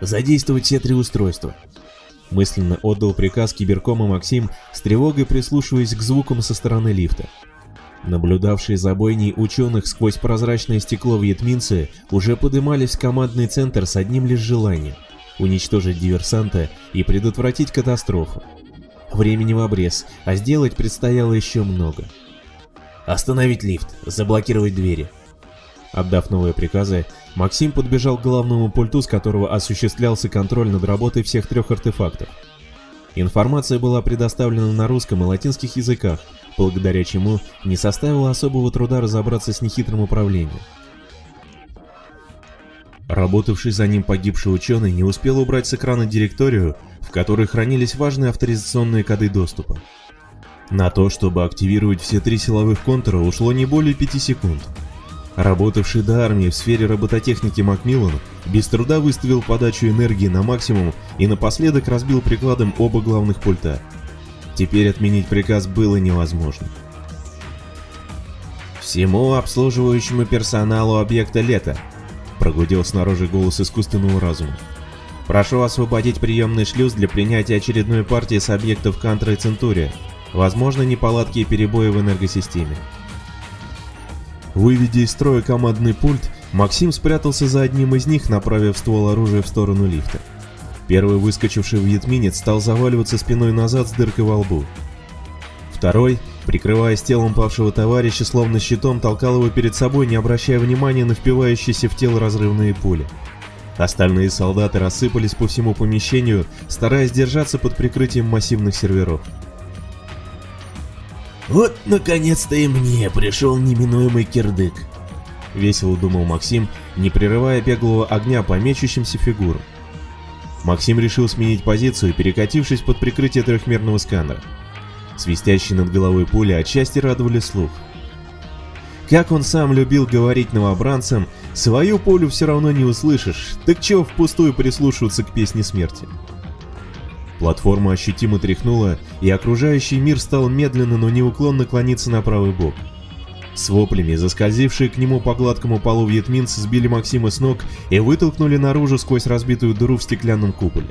задействовать все три устройства. Мысленно отдал приказ киберкома Максим, с тревогой прислушиваясь к звукам со стороны лифта. Наблюдавшие за бойней ученых сквозь прозрачное стекло вьетминцы уже подымались в командный центр с одним лишь желанием – уничтожить диверсанта и предотвратить катастрофу. Времени в обрез, а сделать предстояло еще много. Остановить лифт, заблокировать двери. Отдав новые приказы, Максим подбежал к главному пульту, с которого осуществлялся контроль над работой всех трех артефактов. Информация была предоставлена на русском и латинских языках, благодаря чему не составило особого труда разобраться с нехитрым управлением. Работавший за ним погибший ученый не успел убрать с экрана директорию, в которой хранились важные авторизационные коды доступа. На то, чтобы активировать все три силовых контура, ушло не более 5 секунд. Работавший до армии в сфере робототехники Макмиллан без труда выставил подачу энергии на максимум и напоследок разбил прикладом оба главных пульта. Теперь отменить приказ было невозможно. «Всему обслуживающему персоналу объекта лето», — прогудел снаружи голос искусственного разума. «Прошу освободить приемный шлюз для принятия очередной партии с объектов Кантра и Центурия. Возможно, неполадки и перебои в энергосистеме». Выведя из строя командный пульт, Максим спрятался за одним из них, направив ствол оружия в сторону лифта. Первый выскочивший вьетминец стал заваливаться спиной назад с дыркой во лбу. Второй, прикрываясь телом павшего товарища, словно щитом толкал его перед собой, не обращая внимания на впивающиеся в тело разрывные пули. Остальные солдаты рассыпались по всему помещению, стараясь держаться под прикрытием массивных серверов. Вот, наконец-то и мне пришел неминуемый кирдык. Весело думал Максим, не прерывая беглого огня по мечущимся фигурам. Максим решил сменить позицию, перекатившись под прикрытие трехмерного сканера. Свистящие над головой пули отчасти радовали слух. Как он сам любил говорить новобранцам, свою пулю все равно не услышишь, так чего впустую прислушиваться к песне смерти. Платформа ощутимо тряхнула, и окружающий мир стал медленно, но неуклонно клониться на правый бок. С воплями, заскользившие к нему по гладкому полу вьетминцы сбили Максима с ног и вытолкнули наружу сквозь разбитую дыру в стеклянном куполе.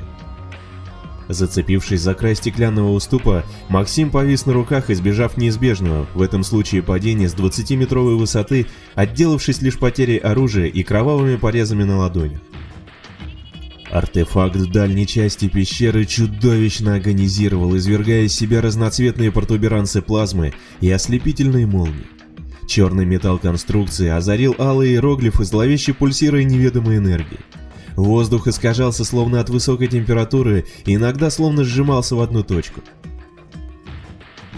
Зацепившись за край стеклянного уступа, Максим повис на руках, избежав неизбежного, в этом случае падения с 20-метровой высоты, отделавшись лишь потерей оружия и кровавыми порезами на ладонях. Артефакт дальней части пещеры чудовищно агонизировал, извергая из себя разноцветные протуберанцы плазмы и ослепительные молнии. Черный металл конструкции озарил алые иероглифы, зловеще пульсируя неведомой энергией. Воздух искажался словно от высокой температуры и иногда словно сжимался в одну точку.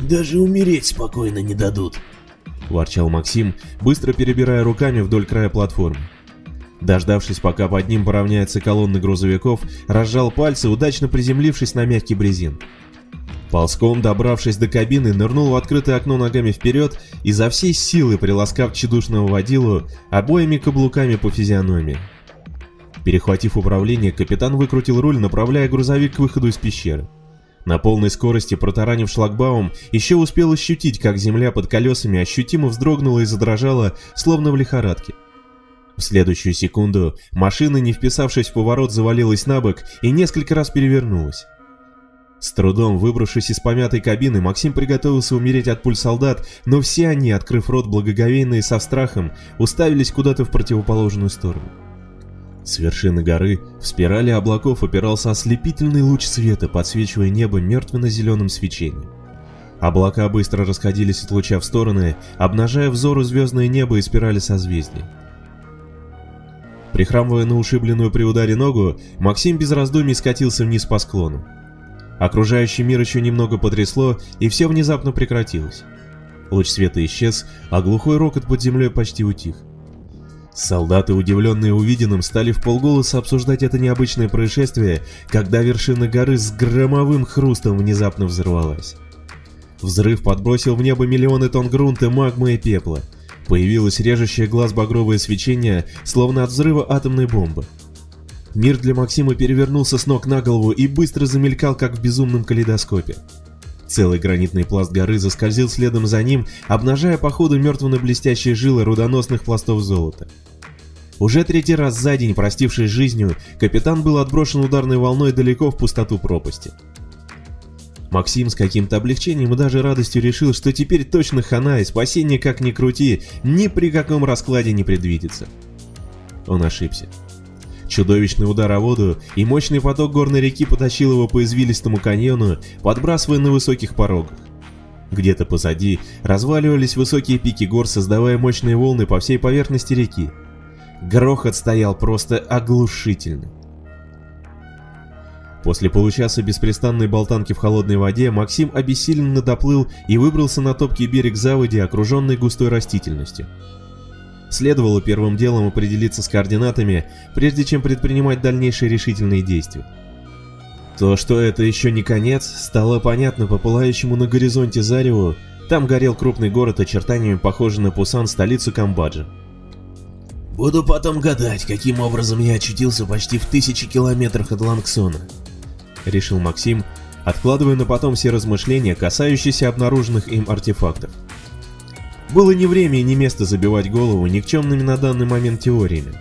«Даже умереть спокойно не дадут», – ворчал Максим, быстро перебирая руками вдоль края платформы. Дождавшись, пока под ним поравняется колонны грузовиков, разжал пальцы, удачно приземлившись на мягкий брезент. Ползком, добравшись до кабины, нырнул в открытое окно ногами вперед и за всей силы приласкав тщедушного водилу обоими каблуками по физиономии. Перехватив управление, капитан выкрутил руль, направляя грузовик к выходу из пещеры. На полной скорости, протаранив шлагбаум, еще успел ощутить, как земля под колесами ощутимо вздрогнула и задрожала, словно в лихорадке. В следующую секунду машина, не вписавшись в поворот, завалилась на бок и несколько раз перевернулась. С трудом выбравшись из помятой кабины, Максим приготовился умереть от пуль солдат, но все они, открыв рот благоговейно и со страхом, уставились куда-то в противоположную сторону. С вершины горы в спирали облаков опирался ослепительный луч света, подсвечивая небо мертвенно-зеленым свечением. Облака быстро расходились от луча в стороны, обнажая взору звездное небо и спирали созвездий. Прихрамывая на ушибленную при ударе ногу, Максим без раздумий скатился вниз по склону. Окружающий мир еще немного потрясло, и все внезапно прекратилось. Луч света исчез, а глухой рокот под землей почти утих. Солдаты, удивленные увиденным, стали в полголоса обсуждать это необычное происшествие, когда вершина горы с громовым хрустом внезапно взорвалась. Взрыв подбросил в небо миллионы тонн грунта, магмы и пепла. Появилось режущее глаз багровое свечение, словно от взрыва атомной бомбы. Мир для Максима перевернулся с ног на голову и быстро замелькал, как в безумном калейдоскопе. Целый гранитный пласт горы заскользил следом за ним, обнажая по ходу мертвенно-блестящие жилы рудоносных пластов золота. Уже третий раз за день, простившись жизнью, капитан был отброшен ударной волной далеко в пустоту пропасти. Максим с каким-то облегчением и даже радостью решил, что теперь точно хана и спасение как ни крути, ни при каком раскладе не предвидится. Он ошибся. Чудовищный удар о воду и мощный поток горной реки потащил его по извилистому каньону, подбрасывая на высоких порогах. Где-то позади разваливались высокие пики гор, создавая мощные волны по всей поверхности реки. Грохот стоял просто оглушительный. После получаса беспрестанной болтанки в холодной воде Максим обессиленно доплыл и выбрался на топкий берег заводи, окруженный густой растительностью. Следовало первым делом определиться с координатами, прежде чем предпринимать дальнейшие решительные действия. То, что это еще не конец, стало понятно по пылающему на горизонте зареву, там горел крупный город очертаниями похожий на Пусан, столицу Камбоджи. Буду потом гадать, каким образом я очутился почти в тысячи километрах от Лангсона. — решил Максим, откладывая на потом все размышления, касающиеся обнаруженных им артефактов. Было не время и не место забивать голову никчемными на данный момент теориями.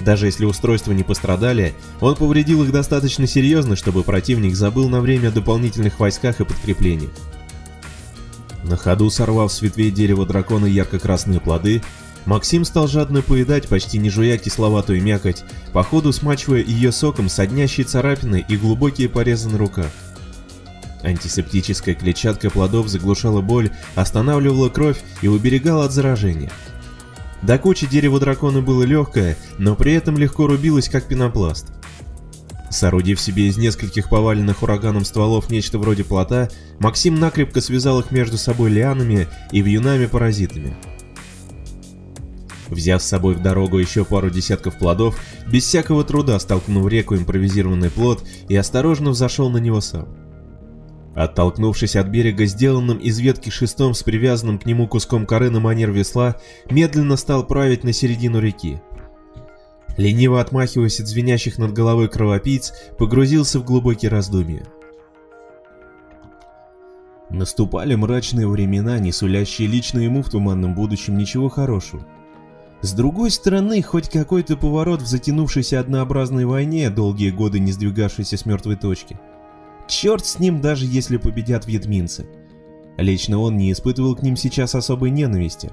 Даже если устройства не пострадали, он повредил их достаточно серьезно, чтобы противник забыл на время о дополнительных войсках и подкреплениях. На ходу сорвав с ветвей дерева дракона ярко-красные плоды, Максим стал жадно поедать, почти не жуя кисловатую мякоть, по ходу смачивая ее соком соднящие царапины и глубокие порезы на руках. Антисептическая клетчатка плодов заглушала боль, останавливала кровь и уберегала от заражения. До кучи дерево дракона было легкое, но при этом легко рубилось, как пенопласт. Соорудив себе из нескольких поваленных ураганом стволов нечто вроде плота, Максим накрепко связал их между собой лианами и вьюнами-паразитами. Взяв с собой в дорогу еще пару десятков плодов, без всякого труда столкнул в реку импровизированный плод и осторожно взошел на него сам. Оттолкнувшись от берега сделанным из ветки шестом с привязанным к нему куском коры на манер весла, медленно стал править на середину реки. Лениво отмахиваясь от звенящих над головой кровопийц, погрузился в глубокие раздумья. Наступали мрачные времена, не сулящие лично ему в туманном будущем ничего хорошего. С другой стороны, хоть какой-то поворот в затянувшейся однообразной войне, долгие годы не сдвигавшейся с мертвой точки. Черт с ним, даже если победят вьетминцы. Лично он не испытывал к ним сейчас особой ненависти.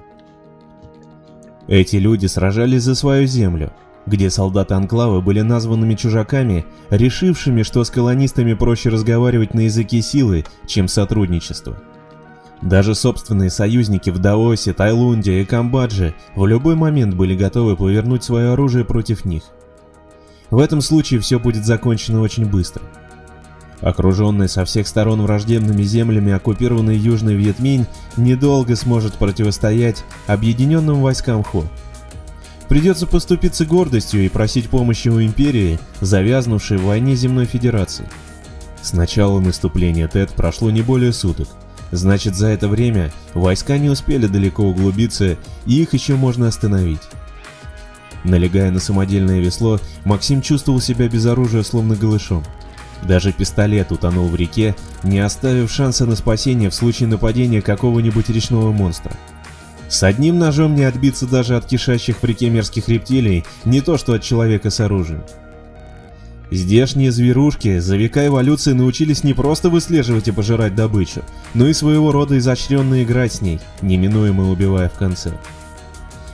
Эти люди сражались за свою землю, где солдаты Анклава были названными чужаками, решившими, что с колонистами проще разговаривать на языке силы, чем сотрудничество. Даже собственные союзники в Даосе, Тайлунде и Камбадже в любой момент были готовы повернуть свое оружие против них. В этом случае все будет закончено очень быстро. Окруженный со всех сторон враждебными землями оккупированный Южный Вьетминь недолго сможет противостоять объединенным войскам Хо. Придется поступиться гордостью и просить помощи у Империи, завязнувшей в войне Земной Федерации. С начала наступления ТЭД прошло не более суток, Значит, за это время войска не успели далеко углубиться, и их еще можно остановить. Налегая на самодельное весло, Максим чувствовал себя без оружия, словно голышом. Даже пистолет утонул в реке, не оставив шанса на спасение в случае нападения какого-нибудь речного монстра. С одним ножом не отбиться даже от кишащих в реке мерзких рептилий, не то что от человека с оружием. Здешние зверушки за века эволюции научились не просто выслеживать и пожирать добычу, но и своего рода изощренно играть с ней, неминуемо убивая в конце.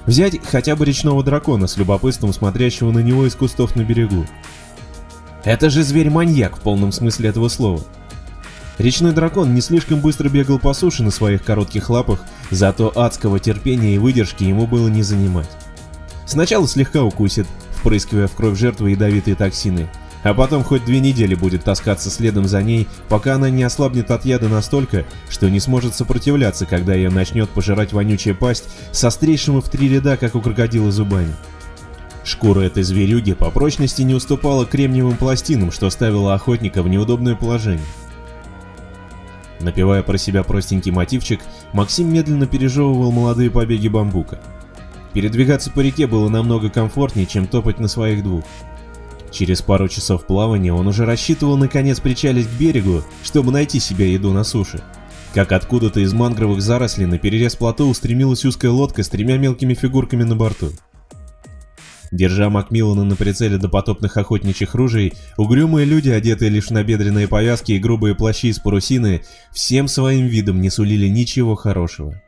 Взять хотя бы речного дракона с любопытством смотрящего на него из кустов на берегу. Это же зверь-маньяк в полном смысле этого слова. Речной дракон не слишком быстро бегал по суше на своих коротких лапах, зато адского терпения и выдержки ему было не занимать. Сначала слегка укусит, впрыскивая в кровь жертвы ядовитые токсины, а потом хоть две недели будет таскаться следом за ней, пока она не ослабнет от яда настолько, что не сможет сопротивляться, когда ее начнет пожирать вонючая пасть с острейшим в три ряда, как у крокодила зубами. Шкура этой зверюги по прочности не уступала кремниевым пластинам, что ставило охотника в неудобное положение. Напевая про себя простенький мотивчик, Максим медленно пережевывал молодые побеги бамбука. Передвигаться по реке было намного комфортнее, чем топать на своих двух. Через пару часов плавания он уже рассчитывал наконец причалить к берегу, чтобы найти себе еду на суше. Как откуда-то из мангровых зарослей на перерез плато устремилась узкая лодка с тремя мелкими фигурками на борту. Держа Макмиллана на прицеле допотопных охотничьих ружей, угрюмые люди, одетые лишь в набедренные повязки и грубые плащи из парусины, всем своим видом не сулили ничего хорошего.